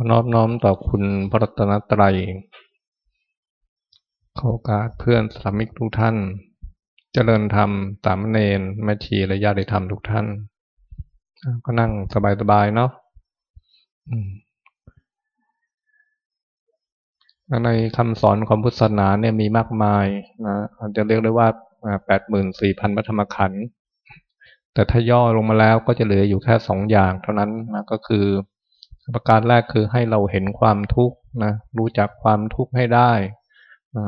อนอบน้อมต่อคุณพระรัตนตรัยขอโอกาสเพื่อนสามิกทุกท่าน เจริญธรรมสามเณรแม่ชีและญาติธรรมทุกท่าน ก็นั่งสบายๆเนาะในคำสอนของพุทธศาสนาเนี่ยมีมากมายนะอาจจะเรียกได้ว่าแปดหมื่นสี่พันมัธรรมขันธ์แต่ถ้าย่อลงมาแล้วก็จะเหลืออยู่แค่สองอย่างเท่านั้นนะก็คือ ประการแรกคือให้เราเห็นความทุกข์นะรู้จักความทุกข์ให้ได้นะ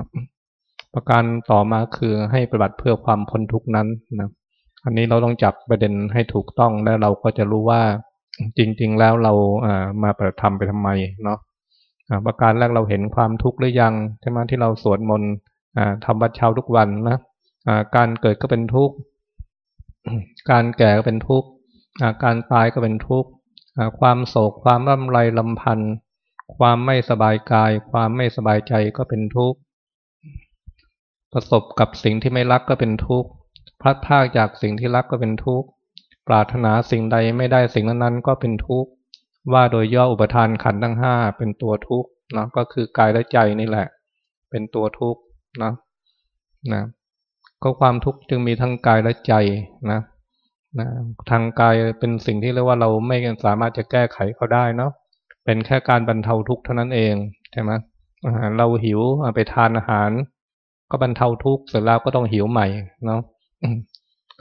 ประการต่อมาคือให้ปฏิบัติเพื่อความพ้นทุกข์นั้นนะอันนี้เราต้องจับประเด็นให้ถูกต้องแล้วเราก็จะรู้ว่าจริง ๆ แล้วเรามาปฏิธรรมไปทำไมเนาะประการแรกเราเห็นความทุกข์หรือยังใช่ไหมที่เราสวดมนต์ทำวัดเช้าทุกวันนะการเกิดก็เป็นทุกข์การแก่ก็เป็นทุกข์การตายก็เป็นทุกข์ ความโศกความร่ำไรลำพันธ์ความไม่สบายกาย ความไม่สบายใจก็เป็นทุกข์ประสบกับสิ่งที่ไม่รักก็เป็นทุกข์พลัดพรากจากสิ่งที่รักก็เป็นทุกข์ปรารถนาสิ่งใดไม่ได้สิ่งนั้นก็เป็นทุกข์ว่าโดยย่ออุปทานขันธ์ทั้งห้าเป็นตัวทุกข์นะก็คือกายและใจนี่แหละ เป็นตัวทุกข์นะนะก็ความทุกข์จึงมีทั้งกายและใจนะ นะทางกายเป็นสิ่งที่เรียกว่าเราไม่สามารถจะแก้ไขเขาได้เนาะเป็นแค่การบรรเทาทุกข์เท่านั้นเองใช่ไหมเราหิวไปทานอาหาร ก็บรรเทาทุกข์เสร็จแล้วก็ต้องหิวใหม่เนาะ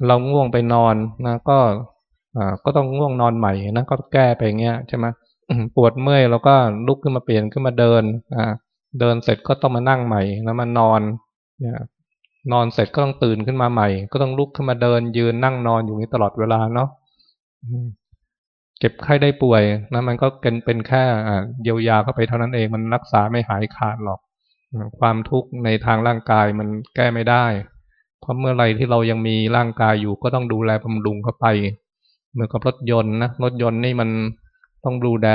เราง่วงไปนอนนะก็ก็ต้องง่วงนอนใหม่นะก็แก้ไปเงี้ยใช่ไหมปวดเมื่อยเราก็ลุกขึ้นมาเปลี่ยนขึ้นมาเดินอ่าเดินเสร็จก็ต้องมานั่งใหม่แล้วมานอน นอนเสร็จก็ต้องตื่นขึ้นมาใหม่ ก็ต้องลุกขึ้นมาเดิน ยืนนั่งนอนอยู่นี้ตลอดเวลาเนาะเจ็บไข้ได้ป่วยนะมันก็เป็นเป็นแค่เยียวยาเข้าไปเท่านั้นเองมันรักษาไม่หายขาดหรอก ความทุกข์ในทางร่างกายมันแก้ไม่ได้เพราะเมื่อไรที่เรายังมีร่างกายอยู่ก็ต้องดูแลบำรุงเข้าไป เหมือนกับรถยนต์นะรถยนต์นี่มันต้องดูแล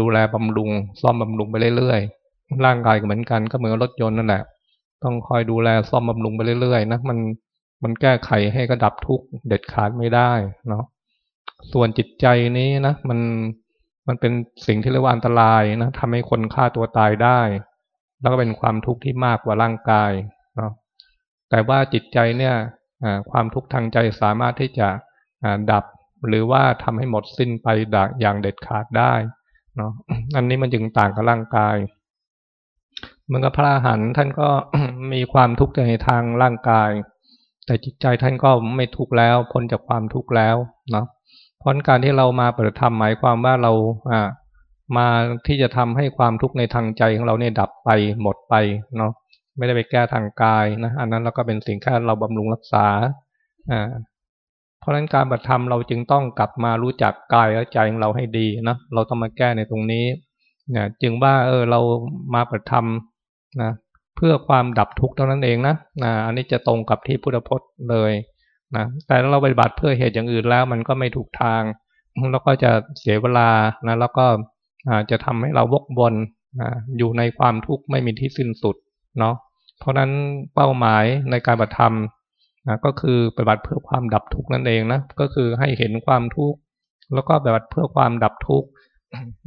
ดูแลบำรุง ซ่อมบำรุงไปเรื่อยๆร่างกายก็เหมือนกันก็เหมือนรถยนต์นั่นแหละ ต้องคอยดูแลซ่อมบำรุงไปเรื่อยๆนะมันมันแก้ไขให้กระดับทุกข์เด็ดขาดไม่ได้เนาะส่วนจิตใจนี้นะมันมันเป็นสิ่งที่เรียกว่าอันตรายนะทำให้คนฆ่าตัวตายได้ แล้วก็เป็นความทุกข์ที่มากกว่าร่างกายเนาะแต่ว่าจิตใจเนี่ยความทุกข์ทางใจสามารถที่จะดับหรือว่าทำให้หมดสิ้นไปอย่างเด็ดขาดได้เนาะอันนี้มันจึงต่างกับร่างกาย เหมือนกับพระอรหันต์ท่านก็มีความทุกข์ในทางร่างกาย แต่จิตใจท่านก็ไม่ทุกข์แล้วพ้นจากความทุกข์แล้วเนาะเพราะการที่เรามาเปิธรรมหมายความว่าเราอ่ามาที่จะทำให้ความทุกข์ในทางใจของเราเนี่ยดับไปหมดไปเนาะไม่ได้ไปแก้ทางกายนะอันนั้นเราก็เป็นสิ่งแค่เราบำรุงรักษาอ่าเพราะฉะนั้นการปฏิธรรมเราจึงต้องกลับมารู้จักกายและใจของเราให้ดีนะเราต้องมาแก้ในตรงนี้เนี่ยจึงว่าเออเรามาปฏิธรรม นะเพื่อความดับทุกข์เท่านั้นเองนะนะอันนี้จะตรงกับที่พุทธพจน์เลยนะแต่ถ้าเราปฏิบัติเพื่อเหตุอย่างอื่นแล้วมันก็ไม่ถูกทาง แล้วก็จะเสียเวลานะแล้วก็จะทำให้เราวกวนนะอยู่ในความทุกข์ไม่มีที่สิ้นสุดเนาะเพราะนั้นเป้าหมายในการปฏิธรรมนะก็คือปฏิบัติเพื่อความดับทุกข์นั่นเองนะก็คือให้เห็นความทุกข์แล้วก็ปฏิบัติเพื่อความดับทุกข์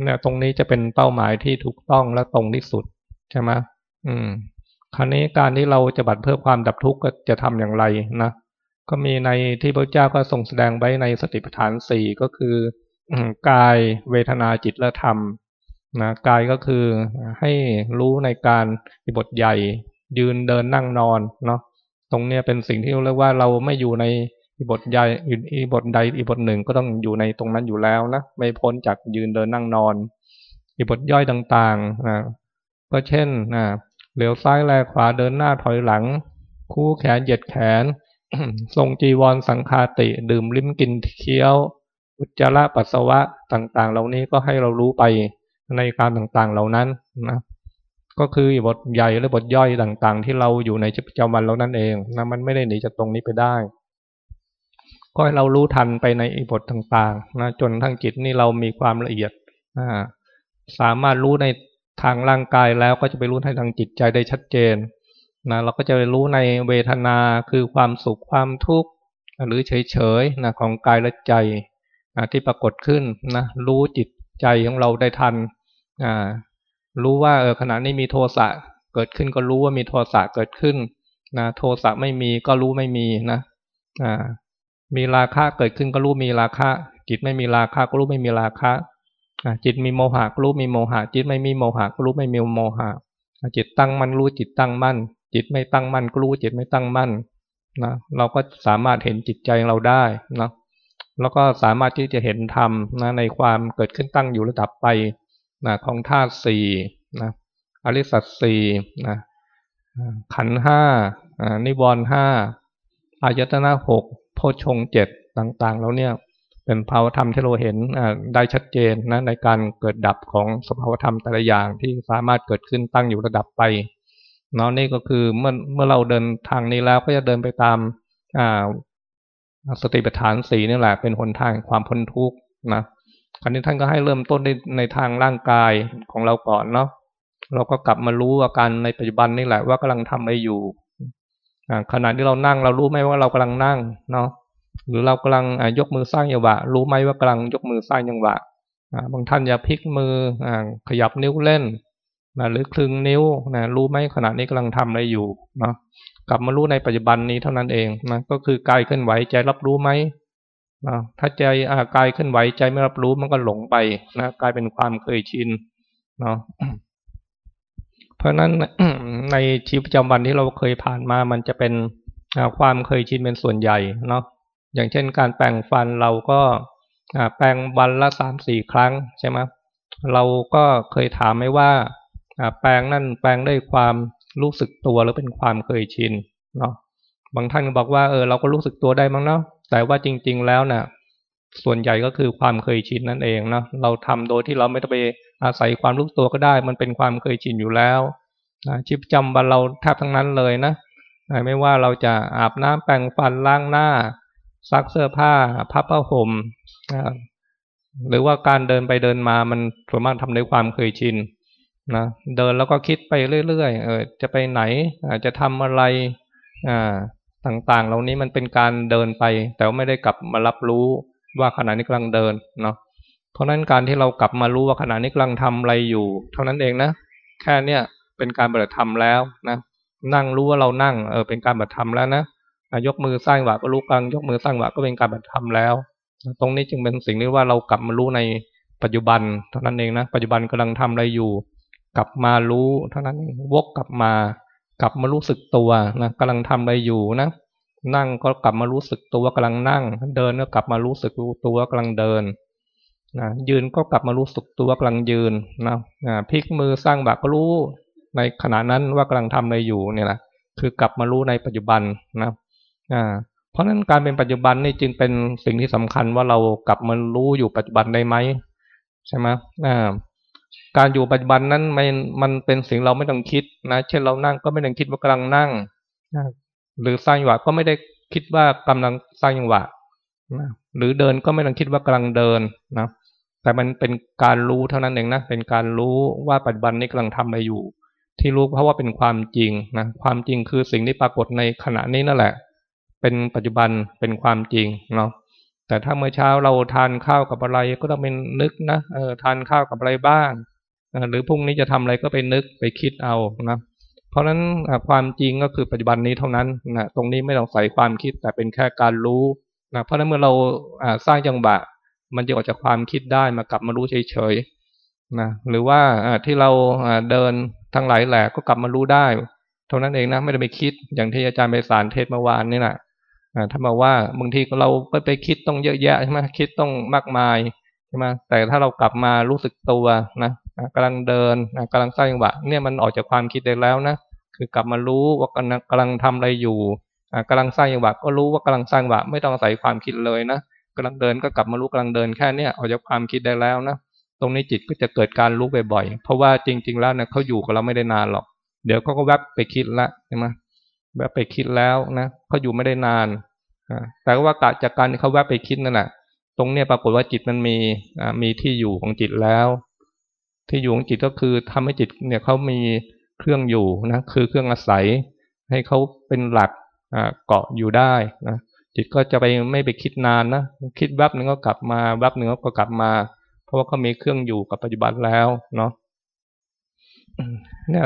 เนี่ยตรงนี้จะเป็นเป้าหมายที่ถูกต้องและตรงที่สุดใช่ไหม อืม คราวนี้การที่เราจะบัตรเพื่อความดับทุกข์ก็จะทำอย่างไรนะก็มีในที่พระเจ้าก็ทรงแสดงไว้ในสติปัฏฐานสี่ก็คือกายเวทนาจิตและธรรมนะกายก็คือให้รู้ในการบทใหญ่ ยืนเดินนั่งนอนเนาะตรงเนี้ยเป็นสิ่งที่เรียกว่าเราไม่อยู่ในอิบทใหญ่อีบทใดอีบทหนึ่งก็ต้องอยู่ในตรงนั้นอยู่แล้วนะไม่พ้นจากยืนเดินนั่งนอนอีบทย่อยต่างๆนะก็เช่นนะ เหลียวซ้ายแลขวาเดินหน้าถอยหลัง คู่แขนเหยียดแขน ทรงจีวรสังคาติดื่มลิ้มกินเคี้ยว อุจจาระปัสสาวะต่างๆ เหล่านี้ก็ให้เรารู้ไปในการต่างๆเหล่านั้นนะก็คือบทใหญ่และบทย่อยต่างๆ ที่เราอยู่ในชีวิตประจำวันเรานั่นเองนะมันไม่ได้หนีจากตรงนี้ไปได้ ก็ให้เรารู้ทันไปในบทต่างๆนะจนทั้งจิตนี่เรามีความละเอียดนะสามารถรู้ใน ทางร่างกายแล้วก็จะไปรู้ให้ทางจิตใจได้ชัดเจนนะเราก็จะไปรู้ในเวทนาคือความสุขความทุกข์หรือเฉยๆนะของกายและใจนะที่ปรากฏขึ้นนะรู้จิตใจของเราได้ทันอ่ารู้ว่าเออขณะนี้มีโทสะเกิดขึ้นก็รู้ว่ามีโทสะเกิดขึ้นนะโทสะไม่มีก็รู้ไม่มีนะอ่ามีราคะเกิดขึ้นก็รู้มีราคะ จิตไม่มีราคะก็รู้ไม่มีราคะ จิตมีโมหะก็รู้มีโมหะ จิตไม่มีโมหะก็รู้ไม่มีโมหะ จิตตั้งมั่นรู้จิตตั้งมั่น จิตไม่ตั้งมั่นก็รู้จิตไม่ตั้งมั่นนะเราก็สามารถเห็นจิตใจเราได้นะแล้วก็สามารถที่จะเห็นธรรมนะในความเกิดขึ้นตั้งอยู่ระดับไปนะของธาตุสี่นะอริสัตสี่นะขันห้านิวรณ์ห้าอายตนะหกโพชงเจ็ดต่างๆ แล้วเนี่ย เป็นภาวธรรมที่เราเห็นได้ชัดเจนนะในการเกิดดับของสภาวธรรมแต่ละอย่างที่สามารถเกิดขึ้นตั้งอยู่ระดับไปเนาะนี่ก็คือเมื่อเมื่อเราเดินทางนี้แล้วก็จะเดินไปตามสติปัฏฐานสีนี่แหละเป็นหนทางความพ้นทุกข์นะคราวนี้ท่านก็ให้เริ่มต้นในในทางร่างกายของเราก่อนเนาะเราก็กลับมารู้อาการในปัจจุบันนี่แหละว่ากำลังทำอะไรอยู่ขณะที่เรานั่งเรารู้ไหมว่าเรากำลังนั่งเนาะ หรือเรากำลังยกมือสร้างจังหวะ รู้ไหมว่ากำลังยกมือสร้างจังหวะบางท่านอย่าพลิกมืออขยับนิ้วเล่นนะหรือคลึงนิ้วนะรู้ไหมขณะนี้กำลังทำอะไรอยู่เนาะกลับมารู้ในปัจจุบันนี้เท่านั้นเองนะก็คือกายเคลื่อนไหวใจรับรู้ไหมนะถ้าใจกายเคลื่อนไหวใจไม่รับรู้มันก็หลงไปนะกลายเป็นความเคยชินเนาะเพราะนั้นในชีวิตประจำวันที่เราเคยผ่านมามันจะเป็นความเคยชินเป็นส่วนใหญ่เนาะ อย่างเช่นการแปรงฟันเราก็แปรงวันละสามสี่ครั้งใช่ไหมเราก็เคยถามไหมว่าแปรงนั่นแปรงด้วยความรู้สึกตัวหรือเป็นความเคยชินเนาะบางท่านบอกว่าเออเราก็รู้สึกตัวได้มั้งเนาะแต่ว่าจริง ๆแล้วนะ่ะ ส่วนใหญ่ก็คือความเคยชินนั่นเองเนาะเราทำโดยที่เราไม่ต้องไปอาศัยความรู้ตัวก็ได้ มันเป็นความเคยชินอยู่แล้วชีวิตจำวันเราแทบทั้งนั้นเลยนะไม่ว่าเราจะอาบน้ำแปรงฟันล้างหน้า ซักเสื้อผ้าพับผ้าห่มหรือว่าการเดินไปเดินมามันส่วนมากทำด้วยความเคยชินนะเดินแล้วก็คิดไปเรื่อยๆเออจะไปไหนอาจจะทำอะไรอ่าต่างๆ เหล่านี้มันเป็นการเดินไป แต่ไม่ได้กลับมารับรู้ว่าขณะนี้กำลังเดินเนาะเพราะนั้นการที่เรากลับมารู้ว่าขณะนี้กำลังทำอะไรอยู่ เท่านั้นเองนะแค่เนี้ยเป็นการปฏิธรรมแล้วนะนั่งรู้ว่าเรานั่งเออเป็นการปฏิธรรมแล้วนะ ยกมือสร้างหวะก็รู้กลางยกมือสร้างหวะก็เป็นการปฏิธรรมแล้ว ตรงนี้จึงเป็นสิ่งที่ว่าเรากลับมารู้ในปัจจุบันเท่านั้นเองนะปัจจุบันกำลังทำอะไรอยู่ กลับมารู้เท่านั้นเองวกกลับมา กลับมารู้สึกตัวนะกำลังทำอะไรอยู่นะนั่งก็กลับมารู้สึกตัวกำลังนั่ง เดินก็กลับมารู้สึกตัวกำลังเดินนะยืนก็กลับมารู้สึกตัวกำลังยืนนะพลิกมือสร้างแบบก็รู้ในขณะนั้นว่ากำลังทำอะไรอยู่เนี่ยแหละคือกลับมารู้ในปัจจุบันนะ เพราะนั้นการเป็นปัจจุบันนี่จึงเป็นสิ่งที่สำคัญว่าเรากลับมารู้อยู่ปัจจุบันได้ไหมใช่ไหมอ่าการอยู่ปัจจุบันนั้นมันมันเป็นสิ่งเราไม่ต้องคิดนะ เช่นเรานั่งก็ไม่ต้องคิดว่ากำลังนั่งหรือสร้างจังหวะก็ไม่ได้คิดว่ากำลังสร้างจังหวะหรือเดินก็ไม่ต้องคิดว่ากำลังเดินนะแต่มันเป็นการรู้เท่านั้นเองนะเป็นการรู้ว่าปัจจุบันนี้กำลังทำอะไรอยู่ ที่รู้เพราะว่าเป็นความจริงนะความจริงคือสิ่งที่ปรากฏในขณะนี้นั่นแหละ เป็นปัจจุบันเป็นความจริงเนาะแต่ถ้าเมื่อเช้าเราทานข้าวกับอะไรก็ต้องเป็นนึกนะเออทานข้าวกับอะไรบ้าง หรือพรุ่งนี้จะทำอะไรก็ไปนึกไปคิดเอานะเพราะฉะนั้นความจริงก็คือปัจจุบันนี้เท่านั้นนะตรงนี้ไม่ต้องใส่ความคิดแต่เป็นแค่การรู้นะเพราะฉะนั้นเมื่อเราสร้างจังหวะมันจะออกจากความคิดได้มากลับมารู้เฉยๆนะหรือว่าที่เราเดินทั้งหลายแหลกก็กลับมารู้ได้ เท่านั้นเองนะไม่ได้ไปคิดอย่างที่อาจารย์ไปสารเทศเมื่อวานนี่แหละ ถ้ามาว่าบางทีเราไปไปคิดต้องเยอะแยะใช่ไหมคิดต้องมากมายใช่ไหมแต่ถ้าเรากลับมารู้สึกตัวนะกำลังเดินกำลังสร้างจังหวะเนี่ยมันออกจากความคิดได้แล้วนะคือกลับมารู้ว่ากำลังกำลังทำอะไรอยู่กำลังสร้างจังหวะก็รู้ว่ากำลังสร้างจังหวะไม่ต้องใส่ความคิดเลยนะกำลังเดินก็กลับมารู้กำลังเดินแค่เนี้ยออกจากความคิดได้แล้วนะตรงนี้จิตก็จะเกิดการรู้บ่อยๆเพราะว่าจริง ๆ แล้วเนี่ยเขาอยู่กับเราไม่ได้นานหรอก เดี๋ยวเขาก็แวบไปคิดละใช่ไหม แวบไปคิดแล้วนะเขาอยู่ไม่ได้นานแต่ว่ากะจากการที่เขาแวบไปคิดนั่นแหละตรงเนี้ยปรากฏว่าจิตมันมีมีที่อยู่ของจิตแล้ว ที่อยู่ของจิตก็คือทำให้จิตเนี่ยเขามีเครื่องอยู่นะคือเครื่องอาศัย ให้เขาเป็นหลักเกาะอยู่ได้นะจิตก็จะไปไม่ไปคิดนานนะคิดแวบหนึ่งก็กลับมาแวบหนึ่งก็กลับมา เพราะว่าเขามีเครื่องอยู่กับปัจจุบันแล้วเนาะเนี่ย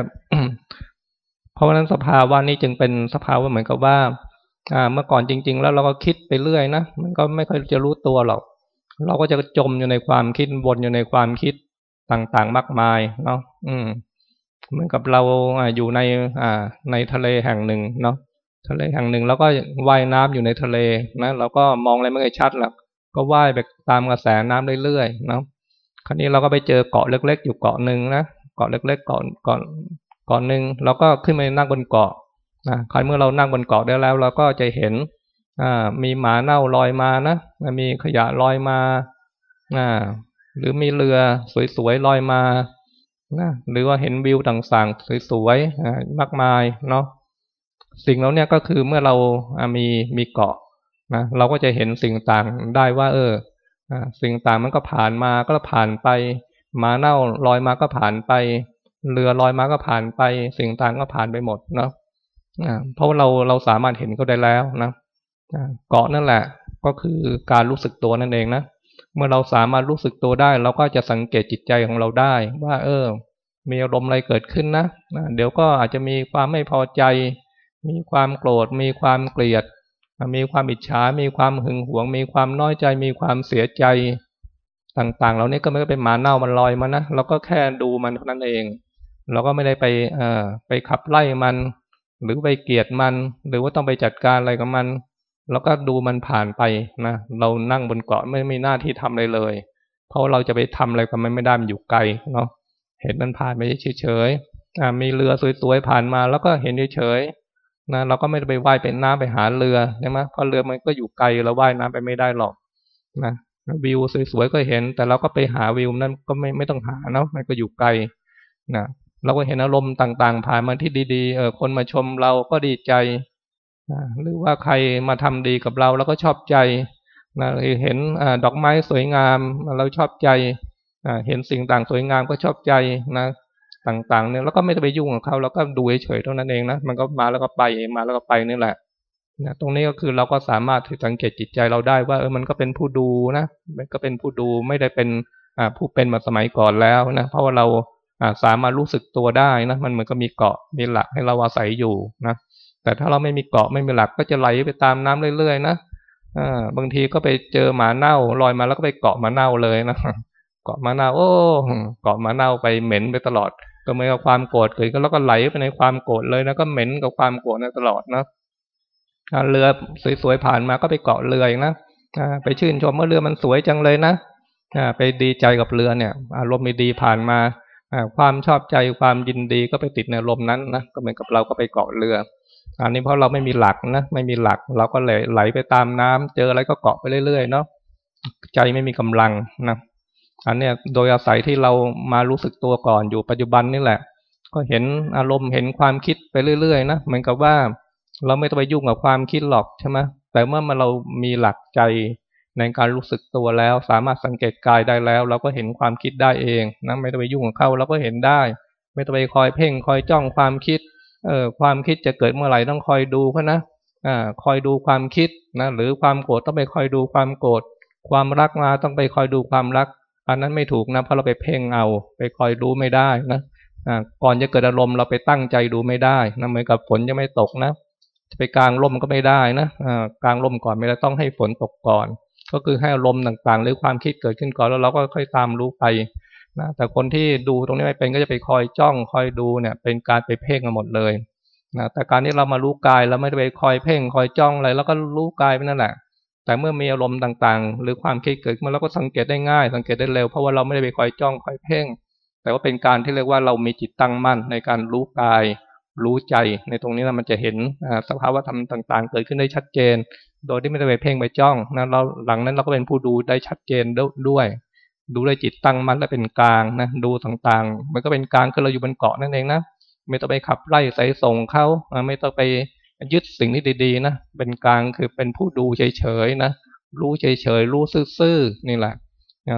เพราะฉะนั้นสภาวะนี้จึงเป็นสภาวะเหมือนกับว่าอ่า เมื่อก่อนจริง ๆ แล้วเราก็คิดไปเรื่อยนะมันก็ไม่ค่อยจะรู้ตัวหรอกเราก็จะจมอยู่ในความคิดวนอยู่ในความคิดต่างๆมากมายเนาะอืม เหมือนกับเราอยู่ใน อ่า ในทะเลแห่งหนึ่งเนาะทะเลแห่งหนึ่งแล้วก็ว่ายน้ำอยู่ในทะเลนะเราก็มองอะไรไม่ค่อยชัดหรอกก็ว่ายไปตามกระแสน้ำเรื่อยๆเนาะคราวนี้เราก็ไปเจอเกาะเล็ก ๆ อยู่เกาะหนึ่งนะเกาะเล็ก ๆ เกาะเกาะ เกาะหนึ่งเราก็ขึ้นไปนั่งบนเกาะนะคราวเมื่อเรานั่งบนเกาะได้แล้ว เราก็จะเห็นอ่ามีหมาเน่าลอยมานะมีขยะลอยมาอ่าหรือมีเรือสวยๆลอยมานะหรือว่าเห็นวิวต่างๆสวยๆมากมายเนาะสิ่งเหล่านี้ก็คือเมื่อเรามีมีเกาะนะเราก็จะเห็นสิ่งต่างได้ว่า เออสิ่งต่างมันก็ผ่านมาก็ผ่านไปมาเน่าลอยมาก็ผ่านไป เรือลอยมาก็ผ่านไป สิ่งต่างก็ผ่านไปหมดนะเพราะเราเราสามารถเห็นก็ได้แล้วนะเกาะนั่นแหละ ก็คือการรู้สึกตัวนั่นเองนะเมื่อเราสามารถรู้สึกตัวได้ เราก็จะสังเกตจิตใจของเราได้ ว่า เออ มีอารมณ์อะไรเกิดขึ้นนะเดี๋ยวก็อาจจะมีความไม่พอใจ มีความโกรธ มีความเกลียด มีความอิจฉา มีความหึงหวง มีความน้อยใจ มีความเสียใจต่างๆ เหล่านี้ก็ไม่ได้เป็นหมาเน่ามันลอยมานะเราก็แค่ดูมันเท่านั้นเอง เราก็ไม่ได้ไปเอ่อไปขับไล่มัน หรือไปเกลียดมัน หรือว่าต้องไปจัดการอะไรกับมันเราก็ดูมันผ่านไปนะเรานั่งบนเกาะไม่มีหน้าที่ทำอะไรเลย เพราะเราจะไปทำอะไรกับมันไม่ได้มันอยู่ไกลเนาะเห็นมันผ่านไปเฉยๆมีเรือสวยๆผ่านมา แล้วก็เห็นเฉยๆนะเราก็ไม่ได้ไปว่ายเป็นน้ำไปหาเรือใช่ไหมเพราะเรือมันก็อยู่ไกลเราว่ายน้ำไปไม่ได้หรอกนะวิวสวยๆก็เห็น แต่เราก็ไปหาวิวนั้นก็ไม่ไม่ต้องหาเนาะมันก็อยู่ไกลนะ เราก็เห็นอารมณ์ต่าง ๆ ผ่านมาที่ดีๆเออคนมาชมเราก็ดีใจนะหรือว่าใครมาทำดีกับเราเราก็ชอบใจนะเห็นอดอกไม้สวยงามเราชอบใจเห็นสิ่งต่างสวยงามก็ชอบใจนะต่างๆเนี่ยแล้วก็ไม่ไปยุ่งกับเขาเราก็ดูเฉยๆเท่านั้นเองนะมันก็มาแล้วก็ไปมาแล้วก็ไปนี่แหละนะตรงนี้ก็คือเราก็สามารถสังเกตจิตใจเราได้ว่าเออมันก็เป็นผู้ดูนะมันก็เป็นผู้ดูไม่ได้เป็นอผู้เป็นมาสมัยก่อนแล้วนะเพราะว่าเรา สามารถรู้สึกตัวได้นะมันเหมือนก็มีเกาะมีหลักให้เราอาศัยอยู่นะแต่ถ้าเราไม่มีเกาะไม่มีหลักก็จะไหลไปตามน้ำเรื่อยๆนะอ่าบางทีก็ไปเจอหมาเน่าลอยมาแล้วก็ไปเกาะหมาเน่าเลยนะเกาะหมาเน่าโอ้เกาะหมาเน่าไปเหม็นไปตลอด ก็เหมือนกับความโกรธเกิดก็แล้วก็ไหลไปในความโกรธเลยนะก็เหม็นกับความโกรธนตลอดนะเรือสวยๆผ่านมาก็ไปเกาะเรืออีกนะไปชื่นชมว่าเรือมันสวยจังเลยนะไปดีใจกับเรือเนี่ยอารมณ์ดีผ่านมา ความชอบใจความยินดีก็ไปติดในลมนั้นนะก็เหมือนกับเราก็ไปเกาะเรือ อันนี้เพราะเราไม่มีหลักนะไม่มีหลัก เราก็เลไหลไปตามน้ำเจออะไรก็เกาะไปเรื่อยๆเนาะใจไม่มีกำลังนะอันเนี้ยโดยอาศัยที่เรามารู้สึกตัวก่อนอยู่ปัจจุบันนี่แหละ ก็เห็นอารมณ์เห็นความคิดไปเรื่อยๆนะเหมือนกับว่า เราไม่ต้องไปยุ่งกับความคิดหรอกใช่ไหมแต่เมื่อมาเรามีหลักใจ ในการรู้สึกตัวแล้ว สามารถสังเกตกายได้แล้ว เราก็เห็นความคิดได้เองนะไม่ต้องไปยุ่งกับเขาเราก็เห็นได้ ไม่ต้องไปคอยเพ่งคอยจ้องความคิดเอ่อความคิดจะเกิดเมื่อไหร่ต้องคอยดูเขานะอ่าคอยดูความคิดนะหรือความโกรธต้องไปคอยดูความโกรธความรักมาต้องไปคอยดูความรัก อันนั้นไม่ถูกนะเพราะเราไปเพ่งเอา ไปคอยรู้ไม่ได้นะก่อนจะเกิดอารมณ์เราไปตั้งใจดูไม่ได้นะเหมือนกับฝนจะไม่ตกนะจะไปกลางร่มก็ไม่ได้นะกลางร่มก่อนไม่ได้ต้องให้ฝนตกก่อน ก็คือให้อารมณ์ต่างๆ หรือความคิดเกิดขึ้นก่อนแล้วเราก็ค่อยตามรู้ไปนะแต่คนที่ดูตรงนี้ไม่เป็นก็จะไปคอยจ้องคอยดูเนี่ยเป็นการไปเพ่งกันหมดเลยนะแต่การที่เรามารู้กายเราไม่ได้ไปคอยเพ่งคอยจ้องอะไรแล้วก็รู้กายไปนั่นแหละแต่เมื่อมีอารมณ์ต่างๆ หรือความคิดเกิดมาเราก็สังเกตได้ง่าย สังเกตได้เร็วเพราะว่าเราไม่ได้ไปคอยจ้องคอยเพ่ง แต่ว่าเป็นการที่เรียกว่าเรามีจิตตั้งมั่นในการรู้กาย รู้ใจในตรงนี้นะมันจะเห็นสภาวะธรรมต่าง ๆ เกิดขึ้นได้ชัดเจน โดยที่ไม่ได้ไปเพ่งไปจ้องนะเราหลังนั้นเราก็เป็นผู้ดูได้ชัดเจนด้วย ดูได้จิตตั้งมั่นและเป็นกลางนะดูต่างๆ มันก็เป็นกลางคือเราอยู่บนเกาะนั่นเองนะไม่ต้องไปขับไล่ใส่ส่งเขาไม่ต้องไปยึดสิ่งที่ดีๆนะเป็นกลางคือเป็นผู้ดูเฉยๆนะรู้เฉยๆรู้ซื่อๆนี่แหละ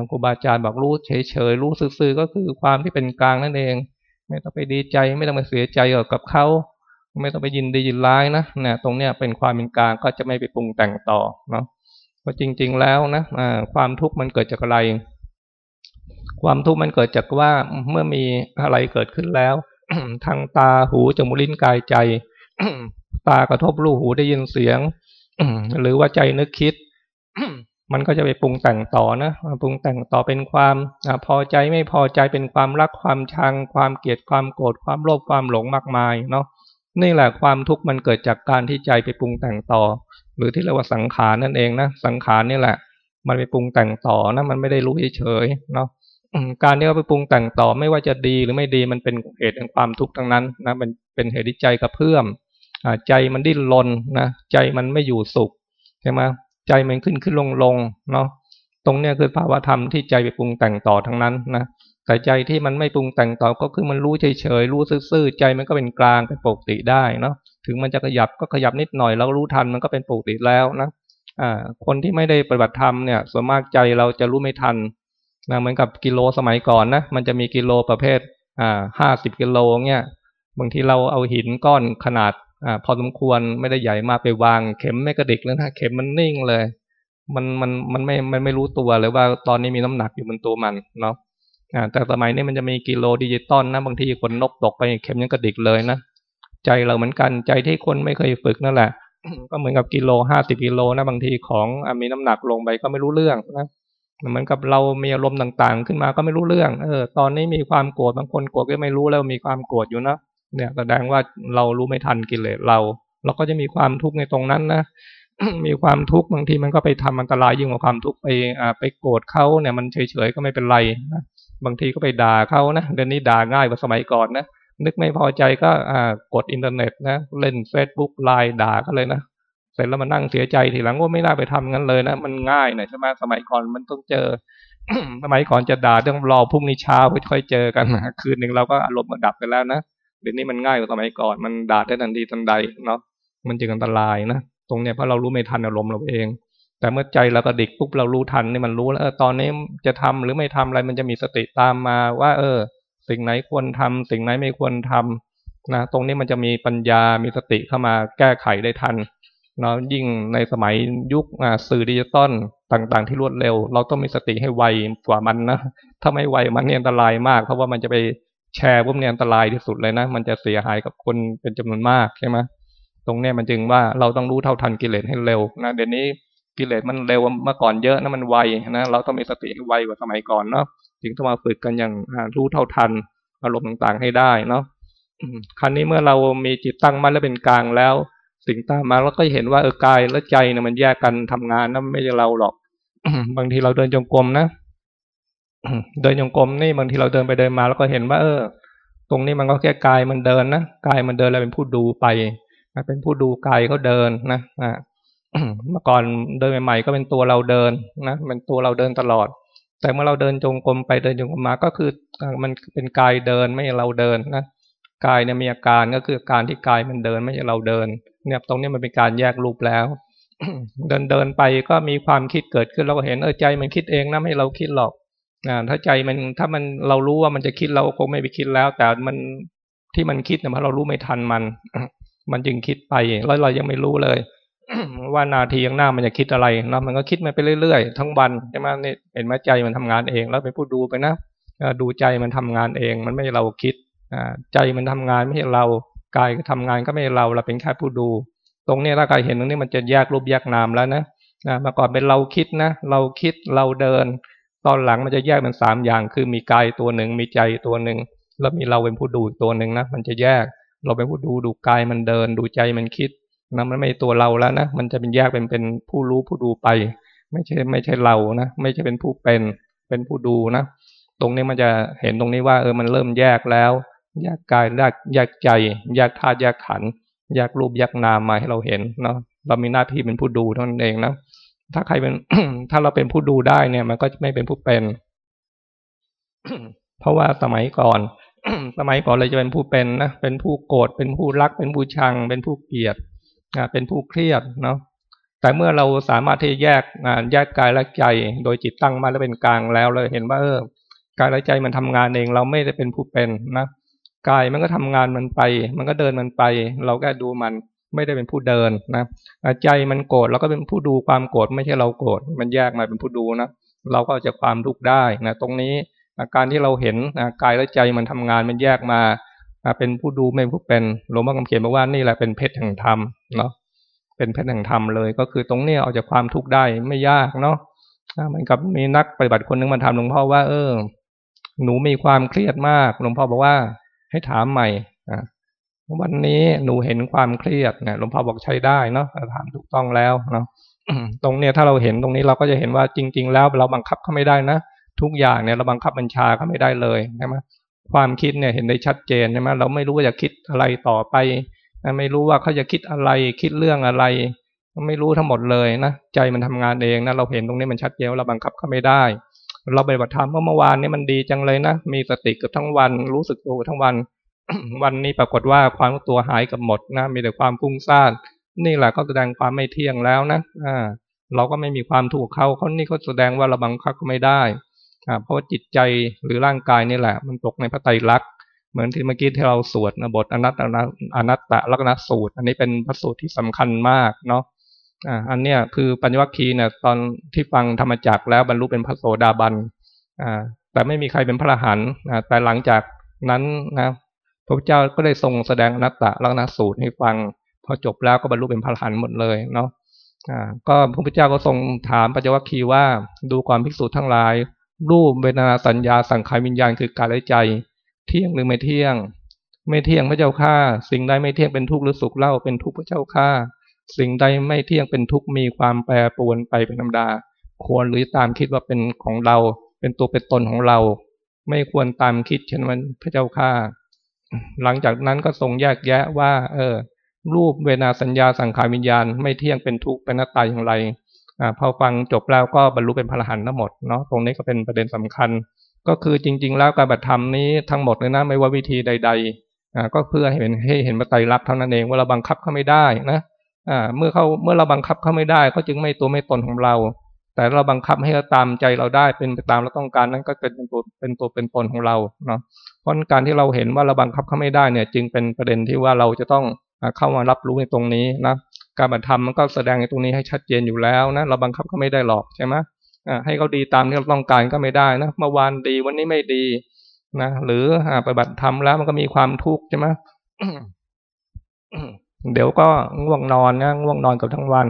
ครูบาอาจารย์บอกรู้เฉยๆรู้ซื่อๆก็คือความที่เป็นกลางนั่นเอง ไม่ต้องไปดีใจ ไม่ต้องไปเสียใจกับเขา ไม่ต้องไปยินดียินร้ายนะเนะตรงเนี้ยเป็นความเป็นกลางก็จะไม่ไปปรุงแต่งต่อเนาะเพราะจริง ๆ แล้วนะความทุกข์มันเกิดจากอะไร ความทุกข์มันเกิดจากว่าเมื่อมีอะไรเกิดขึ้นแล้ว ทางตาหูจมูกลิ้นกายใจ ตากระทบรูหูได้ยินเสียงหรือว่าใจนึกคิดมันก็จะไปปรุงแต่งต่อนะปรุงแต่งต่อเป็นความพอใจไม่พอใจเป็นความรักความชัง ความเกลียดความโกรธความโลภความหลงมากมายเนาะ นี่แหละความทุกข์มันเกิดจากการที่ใจไปปรุงแต่งต่อ หรือที่เรียกว่าสังขารนั่นเองนะสังขารนี่แหละ มันไปปรุงแต่งต่อนะมันไม่ได้รู้เฉยๆเนาะการที่เราไปปรุงแต่งต่อไม่ว่าจะดีหรือไม่ดีมันเป็นเหตุแห่งความทุกข์ทั้งนั้นนะมันเป็นเหตุที่ใจกระเพื่อมใจมันดิ้นรนนะใจมันไม่อยู่สุขใช่ไหมใจมันขึ้นขึ้นลงลงเนาะตรงเนี้ยคือภาวะธรรมที่ใจไปปรุงแต่งต่อทั้งนั้นนะ แต่ใจที่มันไม่ปรุงแต่งต่อก็คือมันรู้เฉยเฉยรู้ซื่อๆใจมันก็เป็นกลางเป็นปกติได้เนาะถึงมันจะขยับก็ขยับนิดหน่อยแล้วรู้ทันมันก็เป็นปกติแล้วนะอ่าคนที่ไม่ได้ปฏิบัติธรรมเนี่ยส่วนมากใจเราจะรู้ไม่ทันนะเหมือนกับกิโลสมัยก่อนนะมันจะมีกิโลประเภทอ่าห้าสิบกิโลเนี่ยบางทีเราเอาหินก้อนขนาดอ่าพอสมควรไม่ได้ใหญ่มากไปวาง เข็มไม่กระดิกแล้วนะเข็มมันนิ่งเลย มันมันมันไม่มันไม่รู้ตัวเลยว่าตอนนี้มีน้ำหนักอยู่บนตัวมันเนาะ แต่สมัยนี้มันจะมีกิโลดิจิตอลนะบางทีคนนกตกไปเข็มยังกระดิกเลยนะใจเราเหมือนกันใจที่คนไม่เคยฝึกนั่นแหละ ก็เหมือนกับกิโลห้าสิบกิโลนะบางทีของมีน้ำหนักลงไปก็ไม่รู้เรื่องนะเหมือนกับเรามีอารมณ์ต่างๆ ขึ้นมาก็ไม่รู้เรื่อง เออ ตอนนี้มีความโกรธบางคนโกรธก็ไม่รู้แล้วมีความโกรธอยู่นะเนี่ยแสดงว่าเรารู้ไม่ทันกิเลสเรา เราก็จะมีความทุกข์ในตรงนั้นนะมีความทุกข์บางทีมันก็ไปทำอันตรายยิ่งกว่าความทุกข์ไปอ่าไปโกรธเขาเนี่ยมันเฉยๆก็ไม่เป็นไรนะ บางทีก็ไปด่าเขานะเดี๋ยวนี้ด่าง่ายกว่าสมัยก่อนนะนึกไม่พอใจก็อ่ากดอินเทอร์เน็ตนะเล่นเฟซบุ๊กไลน์ด่าก็เลยนะเสร็จแล้วมานั่งเสียใจทีหลังว่าไม่น่าไปทำงั้นเลยนะมันง่ายนะใช่ไหมสมัยก่อนมันต้องเจอสมัยก่อนจะด่าต้องรอพรุ่งนี้เช้าค่อยเจอกันนะคืนหนึ่งเราก็อารมณ์มันดับไปแล้วนะเดี๋ยวนี้มันง่ายกว่าสมัยก่อนมันด่าได้ทันทีทันใดเนาะมันจึงอันตรายนะตรงเนี้ยเพราะเรารู้ไม่ทันอารมณ์เราเอง แต่เมื่อใจเรากระดิกปุ๊บเรารู้ทันนี่มันรู้แล้วเออตอนนี้จะทำหรือไม่ทำอะไรมันจะมีสติตามมาว่า เออ สิ่งไหนควรทำสิ่งไหนไม่ควรทำนะตรงนี้มันจะมีปัญญามีสติเข้ามาแก้ไขได้ทันเนาะยิ่งในสมัยยุคสื่อดิจิตอลต่าง ๆ ที่รวดเร็ว เราต้องมีสติให้ไวกว่ามันนะถ้าไม่ไวมันเนี่ยอันตรายมาก เพราะว่ามันจะไปแชร์พวกนี้อันตรายที่สุดเลยนะ มันจะเสียหายกับคนเป็นจำนวนมากใช่ไหมตรงนี้มันจึงว่าเราต้องรู้เท่าทันกิเลสให้เร็วนะเดี๋ยวนี้ กิเลสมันเร็วเมื่อก่อนเยอะนะมันไวนะเราต้องมีสติให้ไวกว่าสมัยก่อนเนาะจึงต้องมาฝึกกันอย่างรู้เท่าทันอารมณ์ต่างๆให้ได้เนาะครั้นี้เมื่อเรามีจิตตั้งมั่นและเป็นกลางแล้ว สิ่งตามมาเราก็เห็นว่าเออกายและใจเนี่ยมันแยกกันทำงานนะไม่ใช่เราหรอกบางทีเราเดินจงกรมนะเดินยงกลมนี่บางทีเราเดินไปเดินมา แล้วก็เห็นว่า เออ ตรงนี้มันก็แค่กายมันเดินนะกายมันเดินเราเป็นผู้ดูไปเป็นผู้ดูกายเขาเดินนะอ่า เมื่อก่อนเดินใหม่ๆก็เป็นตัวเราเดินนะเป็นตัวเราเดินตลอด แต่เมื่อเราเดินจงกรมไปเดินจงกรมมาก็คือมันเป็นกายเดินไม่ใช่เราเดินนะกายเนี่ยมีอาการก็คือการที่กายมันเดินไม่ใช่เราเดิน เนี่ยตรงนี้มันเป็นการแยกรูปแล้ว เดินเดินไปก็มีความคิดเกิดขึ้นเราก็เห็นเออใจมันคิดเองนะไม่เราคิดหรอกถ้าใจมันถ้ามันเรารู้ว่ามันจะคิดเราคงไม่ไปคิดแล้ว แต่มันที่มันคิดเนี่ยเพราะเรารู้ไม่ทันมัน มันจึงคิดไปแล้วเรายังไม่รู้เลย ว่านาทีข้างหน้ามันจะคิดอะไรนะมันก็คิดมาไปเรื่อยๆ ทั้งวันใช่ไหมนี่เห็นไหมใจมันทำงานเอง แล้วเป็นผู้ดูไปนะดูใจมันทำงานเอง มันไม่ใช่เราคิดใจมันทำงานไม่ใช่เรากายทำงานก็ไม่ใช่เราเราเป็นแค่ผู้ดู ตรงนี้ถ้าใครเห็นตรงนี้มันจะแยกรูปแยกนามแล้วนะนะมื่อก่อนเป็นเราคิดนะ เราคิดเราเดิน ตอนหลังมันจะแยกเป็นสามอย่าง คือมีกายตัวหนึ่งมีใจตัวหนึ่งแล้วมีเราเป็นผู้ดูอีกตัวหนึ่งนะมันจะแยก เราเป็นผู้ดูดูกายมันเดิน ดูใจมันคิด นะมันไม่ตัวเราแล้วนะมันจะเป็นแยกเป็นเป็นผู้รู้ผู้ดูไป ไม่ใช่ไม่ใช่เรานะไม่ใช่เป็นผู้เป็นเป็นผู้ดูนะตรงนี้มันจะเห็นตรงนี้ว่าเออมันเริ่มแยกแล้วแยกกายแยกแยกใจแยกธาตุแยกขันธ์แยกรูปแยกนามมาให้เราเห็นเนาะเรามีหน้าที่เป็นผู้ดูเท่านั้นเองนะถ้าใครเป็นถ้าเราเป็นผู้ดูได้เนี่ย มันก็ไม่เป็นผู้เป็น เพราะว่าสมัยก่อนสมัยก่อนเลยจะเป็นผู้เป็นนะเป็นผู้โกรธเป็นผู้รัก เป็นผู้ชัง เป็นผู้เกลียด เป็นผู้เครียดเนาะแต่เมื่อเราสามารถที่แยกแยกกายและใจ โดยจิตตั้งมาแล้วเป็นกลางแล้วเลยเห็นว่าเออกายและใจมันทำงานเอง เราไม่ได้เป็นผู้เป็นนะกายมันก็ทำงานมันไป มันก็เดินมันไป เราก็ดูมันไม่ได้เป็นผู้เดินนะใจมันโกรธเราก็เป็นผู้ดูความโกรธไม่ใช่เราโกรธมันแยกมาเป็นผู้ดูนะเราก็จะความทุกข์ได้นะตรงนี้การที่เราเห็นกายและใจมันทำงานมันแยกมา เป็นผู้ดูไม่ผู้เป็นหลวงพ่อคำเขียนบอกว่านี่แหละเป็นเพชรแห่งธรรมเนาะเป็นเพชรแห่งธรรมเลย ก็คือตรงนี้ออกจากความทุกข์ได้ไม่ยากเนาะเหมือนกับมีนักปฏิบัติคนนึงมาถามหลวงพ่อว่า เออ หนูมีความเครียดมากหลวงพ่อบอกว่า ให้ถามใหม่วันนี้หนูเห็นความเครียดเนี่ยหลวงพ่อบอกใช้ได้เนาะถามถูกต้องแล้วเนาะตรงเนี้ยถ้าเราเห็นตรงนี้เราก็จะเห็นว่าจริง ๆ แล้วเราบังคับเขาไม่ได้นะทุกอย่างเนี่ยเราบังคับบัญชาเขาไม่ได้เลยใช่ไหม ความคิดเนี่ยเห็นได้ชัดเจนใช่ไหมเราไม่รู้ว่าจะคิดอะไรต่อไป ไม่รู้ว่าเขาจะคิดอะไรคิดเรื่องอะไร ไม่รู้ทั้งหมดเลยนะใจมันทำงานเองนะเราเห็นตรงนี้มันชัดเจนเราบังคับเขาไม่ได้ เราไปบัตรธรรมเมื่อวานนี้มันดีจังเลยนะมีสติเกือบทั้งวันรู้สึกตัวทั้งวัน วันนี้ปรากฏว่าความตัวหายกับหมดนะมีแต่ความฟุ้งซ่านนี่แหละก็แสดงความไม่เที่ยงแล้วนะอ่าเราก็ไม่มีความถูกเขาเขานี่เขาแสดงว่าเราบังคับเขาไม่ได้ เพราะจิตใจหรือร่างกายนี่แหละ มันตกในพระไตรลักษณ์เหมือนที่เมื่อกี้ที่เราสวดนะบทอนัตตอนัตตลักษณสูตร อันนี้เป็นพระสูตรที่สำคัญมากเนาะอ่าอันเนี้ยคือปัญญวัคคีเนี่ยตอนที่ฟังธรรมจักแล้วบรรลุเป็นพระโสดาบันอ่าแต่ไม่มีใครเป็นพระอรหันต์แต่หลังจากนั้นนะพระเจ้าก็ได้ทรงแสดงอนัตตลักษณสูตรให้ฟัง พอจบแล้วก็บรรลุเป็นพระอรหันต์หมดเลยเนาะอ่าก็พระพุทธเจ้าก็ทรงถามปัญจวัคคีว่าดูความภิกษุทั้งหลาย รูปเวทนาสัญญาสังขารวิญญาณคือกายและใจ เที่ยงหรือไม่เที่ยง ไม่เที่ยงพระเจ้าข้าสิ่งใดไม่เที่ยงเป็นทุกข์หรือสุขเล่าเป็นทุกข์พระเจ้าข้าสิ่งใดไม่เที่ยงเป็นทุกข์มีความแปรปรวนไปเป็นธรรมดา ควรหรือตามคิดว่าเป็นของเรา เป็นตัวเป็นตนของเรา ไม่ควรตามคิดเช่นวันพระเจ้าข้าหลังจากนั้นก็ทรงแยกแยะว่า เออ รูปเวนาสัญญาสังขารวิญญาณ ไม่เที่ยงเป็นทุกข์เป็นหน้าตายอย่างไร พอฟังจบแล้วก็บรรลุเป็นพระอรหันต์ทั้งหมดเนาะตรงนี้ก็เป็นประเด็นสำคัญ ก็คือจริง ๆ แล้วการบัตรธรรมนี้ทั้งหมดเลยนะไม่ว่าวิธีใดๆก็เพื่อให้เห็นให้เห็นมาไตรลักษณ์เท่านั้นเองว่าเราบังคับเขาไม่ได้นะเมื่อเขาเมื่อเราบังคับเขาไม่ได้เขาจึงไม่ตัวไม่ตนของเรา แต่เราบังคับให้เขาตามใจเราได้เป็นไปตามเราต้องการนั้นก็เป็นตัวเป็นตัวเป็นตนของเราเนาะเพราะการที่เราเห็นว่าเราบังคับเขาไม่ได้เนี่ย จึงเป็นประเด็นที่ว่าเราจะต้องเข้ามารับรู้ในตรงนี้นะ การบัตรธรรมมันก็แสดงในตรงนี้ให้ชัดเจนอยู่แล้วนะเราบังคับเขาไม่ได้หรอกใช่ไหมให้เขาดีตามที่เราต้องการก็ไม่ได้นะเมื่อวานดีวันนี้ไม่ดีนะหรือปฏิบัติธรรมแล้วมันก็มีความทุกข์ใช่ไหมเดี๋ยวก็ง่วงนอนนะง่วงนอนกับทั้งวัน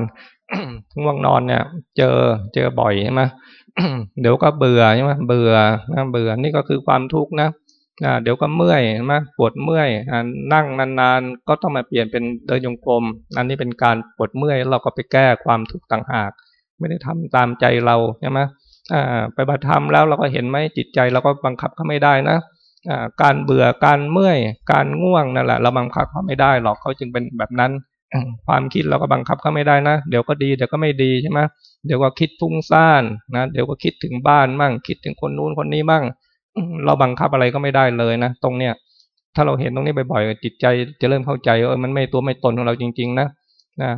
ง่วงนอนเนี่ย เจอเจอบ่อยใช่ไหมเดี๋ยวก็เบื่อใช่ไหมเบื่อนะเบื่อนี่ก็คือความทุกข์นะ เดี๋ยวก็เมื่อยใช่ไหมปวดเมื่อยนั่งนานๆ ก็ต้องมาเปลี่ยนเป็นเดินยงกลม อันนี้เป็นการปวดเมื่อย เราก็ไปแก้ความทุกข์ต่างหาก ไม่ได้ทำตามใจเราใช่ไหมไปบัตรธรรมแล้วเราก็เห็นไหมจิตใจเราก็บังคับเขาไม่ได้นะการเบื่อการเมื่อย การง่วงนั่นแหละเราบังคับเขาไม่ได้หรอกเขาจึงเป็นแบบนั้น ความคิดเราก็บังคับเขาไม่ได้นะ เดี๋ยวก็ดีเดี๋ยวก็ไม่ดีใช่ไหมเดี๋ยวก็คิดฟุ้งซ่านนะเดี๋ยวก็คิดถึงบ้านมั่ง คิดถึงคนนู้นคนนี้มั่ง เราบังคับอะไรก็ไม่ได้เลยนะตรงเนี้ยถ้าเราเห็นตรงนี้บ่อยๆจิตใจจะเริ่มเข้าใจว่ามันไม่ตัวไม่ตนของเราจริง ๆ นะนะ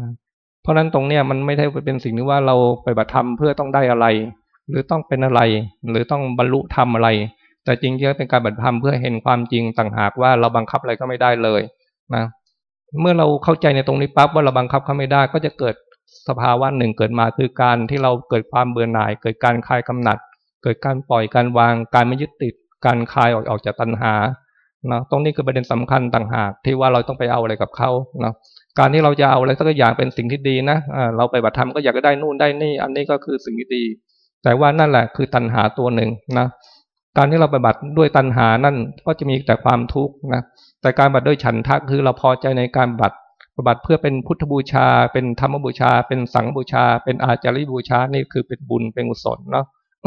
เพราะฉะนั้นตรงเนี้ยมันไม่ได้เป็นสิ่งที่ว่าเราไปบัตรธรรมเพื่อต้องได้อะไร หรือต้องเป็นอะไร หรือต้องบรรลุธรรมอะไร แต่จริงๆเป็นการบัตรธรรมเพื่อเห็นความจริงต่างหากว่าเราบังคับอะไรก็ไม่ได้เลยนะเมื่อเราเข้าใจในตรงนี้ปั๊บว่าเราบังคับเขาไม่ได้ก็จะเกิดสภาวะหนึ่งเกิดมาคือการที่เราเกิดความเบื่อหน่าย เกิดการคลายกำหนัด เกิดการปล่อยการวางการไม่ยึดติด การคลายออกออกจากตัณหานะตรงนี้คือประเด็นสำคัญต่างหาก ที่ว่าเราต้องไปเอาอะไรกับเขานะการที่เราจะเอาอะไรสักอย่างเป็นสิ่งที่ดีนะเราไปบัตรธรรมก็อยากได้นู่นได้นี่ อันนี้ก็คือสิ่งที่ดี แต่ว่านั่นแหละคือตัณหาตัวหนึ่งนะการที่เราไปบัตรด้วยตัณหานั่นก็จะมีแต่ความทุกข์นะแต่การบัตรด้วยฉันทะคือเราพอใจในการบัตรบัตรเพื่อเป็นพุทธบูชา เป็นธรรมบูชา เป็นสังบูชา เป็นอาจาริบูชานี่คือเป็นบุญเป็นกุศลเนาะ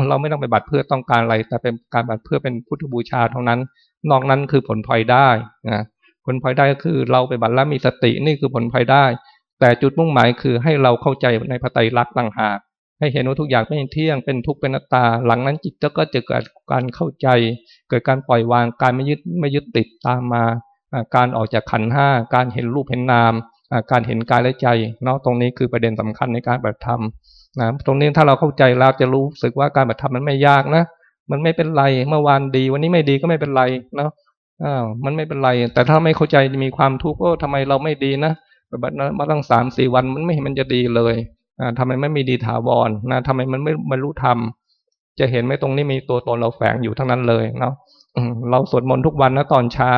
เราไม่ต้องไปบัตรเพื่อต้องการอะไร แต่เป็นการบัตรเพื่อเป็นพุทธบูชาเท่านั้น นอกนั้นคือผลพลอยได้นะผลพลอยได้ก็คือเราไปบัตรแล้วมีสตินี่คือผลพลอยได้ แต่จุดมุ่งหมายคือให้เราเข้าใจในพระไตรลักษณ์ต่างหากให้เห็นว่าทุกอย่างไม่เที่ยงเป็นทุกข์เป็นนัตตา หลังนั้นจิตก็จะเกิดการเข้าใจ เกิดการปล่อยวางการไม่ยึดไม่ยึดติดตามมา การออกจากขันห้าการเห็นรูปเห็นนาม การเห็นกายและใจเนาะตรงนี้คือประเด็นสำคัญในการปฏิบัติธรรม นะตรงนี้ถ้าเราเข้าใจแล้วจะรู้สึกว่าการปฏิบัติมันไม่ยากนะมันไม่เป็นไรเมื่อวานดี วันนี้ไม่ดีก็ไม่เป็นไรเนาะอ่ามันไม่เป็นไร แต่ถ้าไม่เข้าใจมีความทุกข์ว่าทำไมเราไม่ดีนะปฏิบัติมาตั้งสามสี่วันมันไม่เห็นมันจะดีเลยอ่าทำไมไม่มีดีถาวรนะทำไมมันไม่บรรลุธรรมจะเห็นไหมตรงนี้มีตัวตนเราแฝงอยู่ทั้งนั้นเลยเนาะเราสวดมนต์ทุกวันนะตอนเช้า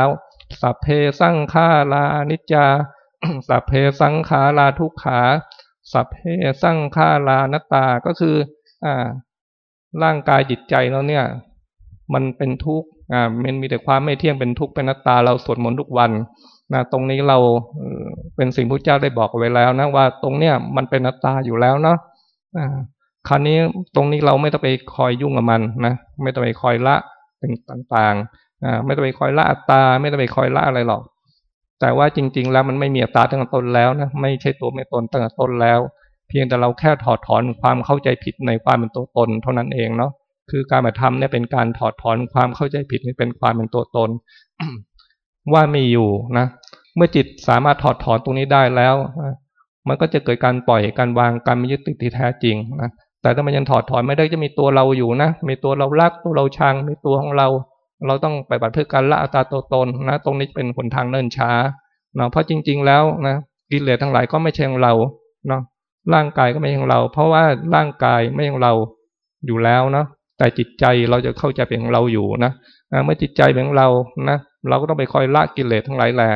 สัพเพสังขารานิจจา สัพเพสังขาราทุกขา สัพเพสังขารานัตตาก็คืออ่าร่างกายจิตใจเราเนี่ย มันเป็นทุกข์อ่ามันมีแต่ความไม่เที่ยงเป็นทุกข์เป็นนัตตาเราสวดมนต์ทุกวันนะตรงนี้เราเป็นสิ่งพระเจ้าได้บอกไว้แล้วนะว่าตรงเนี้ยมันเป็นนัตตาอยู่แล้วเนาะอ่าคราวนี้ตรงนี้เราไม่ต้องไปคอยยุ่งกับมันนะไม่ต้องไปคอยละเป็นต่างๆอ่าไม่ต้องไปคอยละอัตตา ไม่ต้องไปคอยละอะไรหรอก แต่ว่าจริง ๆ แล้วมันไม่มีอัตตาตั้งต้นแล้วนะไม่ใช่ตัวไม่ตนตั้งต้นแล้ว เพียงแต่เราแค่ถอดถอนความเข้าใจผิดในความเป็นตัวตน เท่านั้นเองเนาะคือการมาทำเนี่ยเป็นการถอดถอนความเข้าใจผิดเป็นความเป็นตัวตน ว่ามีอยู่นะเมื่อจิตสามารถถอดถอนตรงนี้ได้แล้วมันก็จะเกิดการปล่อยการวางการไม่ยึดติดที่แท้จริงนะแต่ถ้ามันยังถอดถอนไม่ได้จะมีตัวเราอยู่นะมีตัวเรารักตัวเราชังมีตัวของเรา เราต้องไปบัตรเพื่อการละอัตาตัวตนนะตรงนี้เป็นหนทางเนิ่นช้าเนาะเพราะจริง ๆ แล้วนะกิเลสทั้งหลายก็ไม่ใช่ของเราเนาะร่างกายก็ไม่ใช่ของเรา เพราะว่าร่างกายไม่ใช่ของเราอยู่แล้วเนาะแต่จิตใจเราจะเข้าใจเป็นของเราอยู่นะเมื่อจิตใจเป็นของเรานะเราก็ต้องไปคอยละกิเลสทั้งหลายแหละ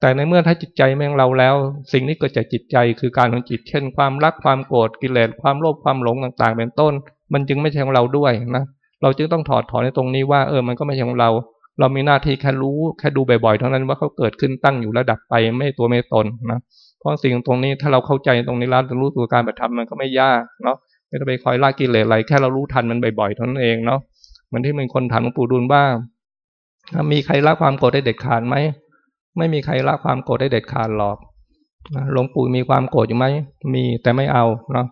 แต่ในเมื่อถ้าจิตใจไม่ของเราแล้ว สิ่งที่เกิดจากจิตใจคือการของจิต เช่น ความรักความโกรธกิเลสความโลภความหลงต่างๆ เป็นต้น มันจึงไม่ใช่ของเราด้วยนะ เราจึงต้องถอดถอนในตรงนี้ว่าเออมันก็ไม่ใช่ของเรา เรามีหน้าที่แค่รู้แค่ดูบ่อยๆเท่านั้นว่าเขาเกิดขึ้นตั้งอยู่ระดับไปไม่ตัวไม่ตนนะเพราะสิ่งตรงนี้ถ้าเราเข้าใจตรงนี้แล้วรู้ตัวการปฏิธรรมมันก็ไม่ยากเนาะไม่ต้องไปคอยลากกิเลสอะไรแค่เรารู้ทันมันบ่อยๆเท่านั้นเองเนาะเหมือนที่มีคนถามหลวงปู่ดูลว่ามีใครละความโกรธได้เด็ดขาดไหมไม่มีใครละความโกรธได้เด็ดขาดหรอกหลวงปู่มีความโกรธอยู่ไหมมีแต่ไม่เอาเนาะ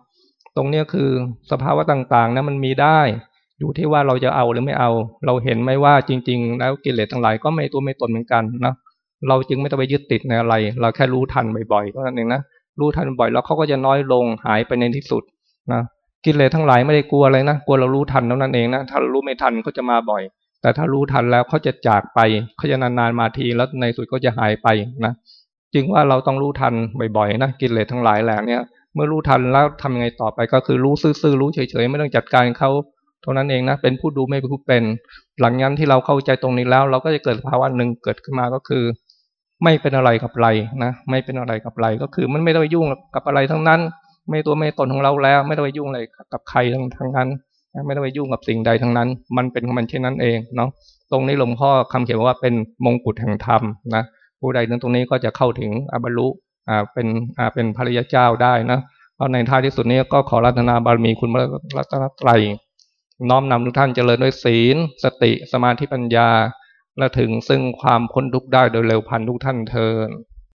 ตรงนี้คือสภาวะต่างๆนะมันมีได้ อยู่ที่ว่าเราจะเอาหรือไม่เอา เราเห็นไหมว่าจริง ๆ แล้วกิเลสทั้งหลายก็ไม่ตัวไม่ตนเหมือนกันนะเราจึงไม่ต้องไปยึดติดในอะไร เราแค่รู้ทันบ่อยๆเท่านั้นเองนะรู้ทันบ่อยแล้วเขาก็จะน้อยลงหายไปในที่สุดนะกิเลสทั้งหลายไม่ได้กลัวอะไรนะกลัวเรารู้ทันเท่านั้นเองนะถ้าเรารู้ไม่ทันเขาจะมาบ่อย แต่ถ้ารู้ทันแล้วเขาจะจากไปเขาจะนานๆมาทีแล้วในสุดก็จะหายไปนะจึงว่าเราต้องรู้ทันบ่อยๆนะกิเลสทั้งหลายแหล่เนี้ยเมื่อรู้ทันแล้วทำยังไงต่อไปก็คือรู้ซื่อๆรู้เฉยๆไม่ต้องจัดการเขา เท่านั้นเองนะเป็นผู้ดูไม่เป็นผู้เป็น หลังนั้นที่เราเข้าใจตรงนี้แล้ว เราก็จะเกิดภาวะหนึ่งเกิดขึ้นมาก็คือ ไม่เป็นอะไรกับไรนะไม่เป็นอะไรกับไรก็คือ มันไม่ต้ไปยุ่งกับอะไรทั้งนั้น ไม่ตัวไม่ตนของเราแล้ว ไม่ต้ไปยุ่งอะไรกับใครทั้งทั้งนั้นไม่ต้ไปยุ่งกับสิ่งใดทั้งนั้น มันเป็นของมันเช่นนั้นเองเนาะตรงนี้หลวงพ่อคำเขียนว่าเป็นมงกุฎแห่งธรรมนะผู้ใดถึงตรงนี้ก็จะเข้าถึงอบรรลุอ่าเป็นอ่าเป็นพระยาเจ้าได้นะเพราะในท้ายที่สุดนี้ก็ขอรัตนาบารมีคุณพระรัตนตรัย น้อมนำทุกท่านเจริญด้วยศีล สติสมาธิปัญญา และถึงซึ่งความพ้นทุกข์ได้โดยเร็วพันทุกท่านเทอ